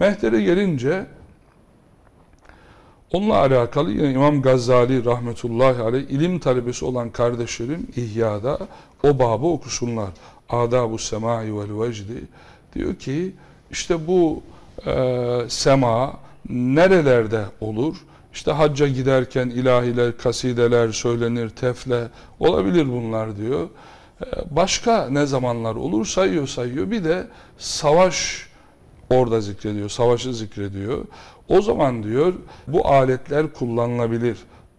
Mehter'e gelince onunla alakalı yine İmam Gazali rahmetullahi aleyh ilim talebesi olan kardeşlerim İhya'da o babı okusunlar. Adabu semai vel vecdi diyor ki işte bu e, sema nerelerde olur? İşte hacca giderken ilahiler, kasideler söylenir, tefle olabilir bunlar diyor. E, başka ne zamanlar olur sayıyor sayıyor. Bir de savaş orada zikrediyor, savaşı zikrediyor. O zaman diyor bu aletler kullanılabilir.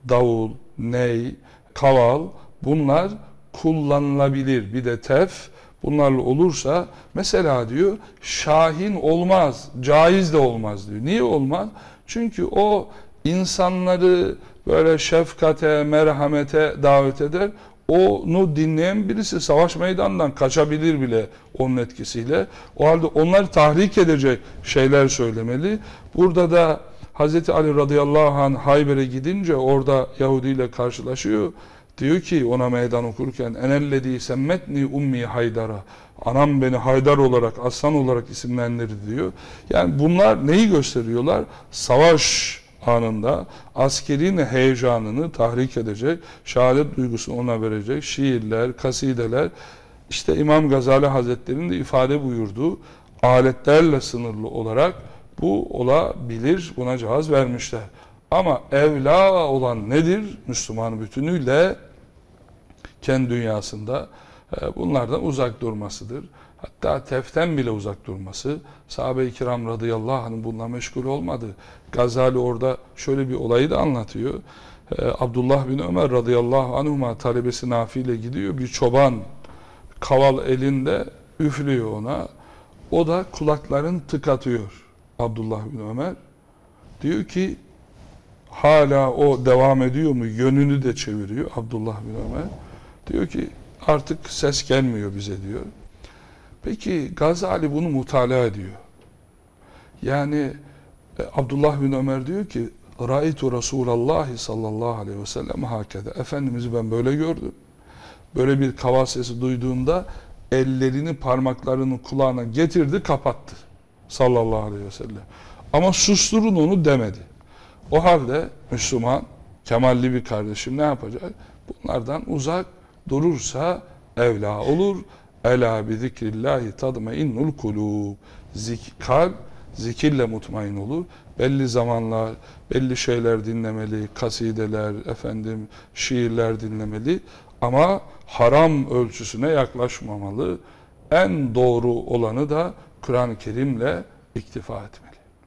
Davul, ney, kaval bunlar kullanılabilir. Bir de tef bunlarla olursa mesela diyor şahin olmaz, caiz de olmaz diyor. Niye olmaz? Çünkü o insanları böyle şefkate, merhamete davet eder. Onu dinleyen birisi savaş meydanından kaçabilir bile onun etkisiyle. O halde onları tahrik edecek şeyler söylemeli. Burada da Hz. Ali radıyallahu anh Hayber'e gidince orada Yahudi ile karşılaşıyor. Diyor ki ona meydan okurken enellezî semmetni ummi haydara. Anam beni Haydar olarak, aslan olarak isimlendirdi diyor. Yani bunlar neyi gösteriyorlar? Savaş anında askerin heyecanını tahrik edecek, şehadet duygusunu ona verecek şiirler, kasideler. İşte İmam Gazali Hazretleri'nin de ifade buyurduğu aletlerle sınırlı olarak bu olabilir, buna cevaz vermişler. Ama evla olan nedir? Müslüman bütünüyle kendi dünyasında e, bunlardan uzak durmasıdır. Hatta teften bile uzak durması. Sahabe-i kiram radıyallahu anh'ın bununla meşgul olmadı. Gazali orada şöyle bir olayı da anlatıyor. Ee, Abdullah bin Ömer radıyallahu anhuma talebesi Nafi ile gidiyor. Bir çoban kaval elinde üflüyor ona. O da kulakların tıkatıyor Abdullah bin Ömer. Diyor ki hala o devam ediyor mu? Yönünü de çeviriyor Abdullah bin Ömer. Diyor ki artık ses gelmiyor bize diyor. Peki Gazali bunu mutala ediyor. Yani e, Abdullah bin Ömer diyor ki Raitu Resulallah sallallahu aleyhi ve sellem hakede. Efendimiz'i ben böyle gördüm. Böyle bir kaval sesi duyduğunda ellerini parmaklarını kulağına getirdi kapattı. Sallallahu aleyhi ve sellem. Ama susturun onu demedi. O halde Müslüman, kemalli bir kardeşim ne yapacak? Bunlardan uzak durursa evla olur. Ela bi zikrillahi tadmainnul kulub. Zik, kalp zikirle mutmain olur. Belli zamanlar, belli şeyler dinlemeli, kasideler, efendim, şiirler dinlemeli. Ama haram ölçüsüne yaklaşmamalı. En doğru olanı da Kur'an-ı Kerim'le iktifa etmeli.